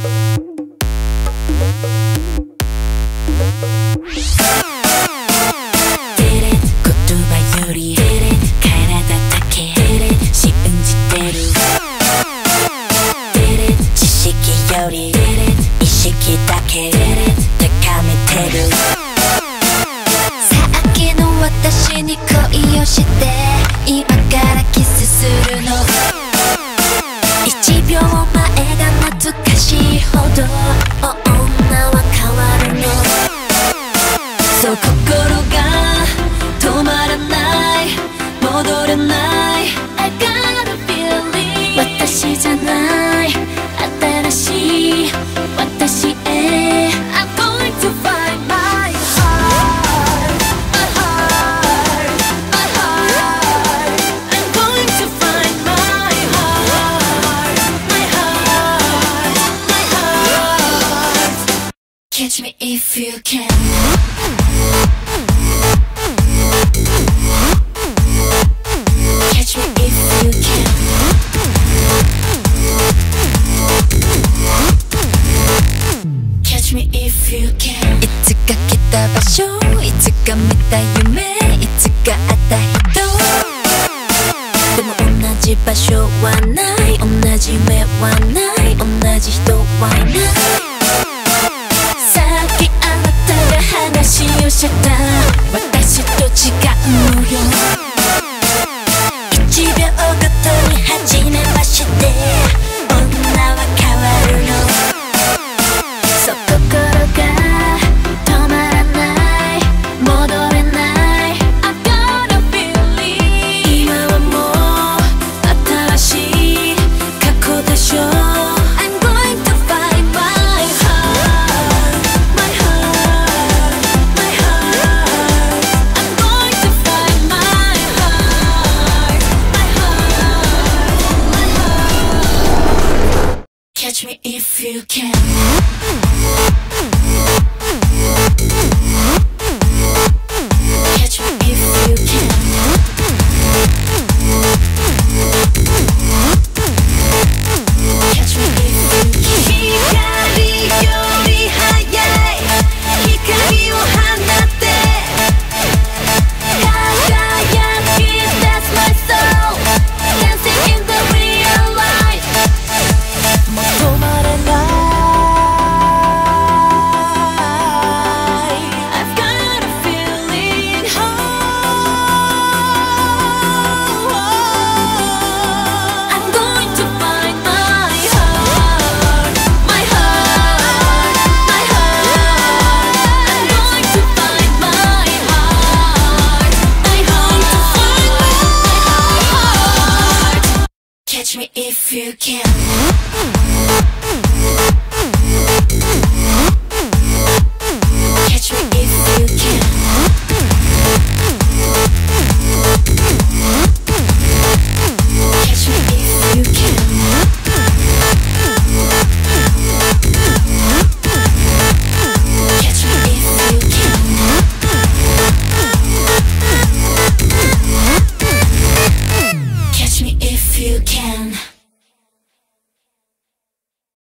Thank you. Catch me if you can. いつか来た場所いつか見た夢いつか会った人。でも同じ場所はない。touch me if you can. Catch me if you can.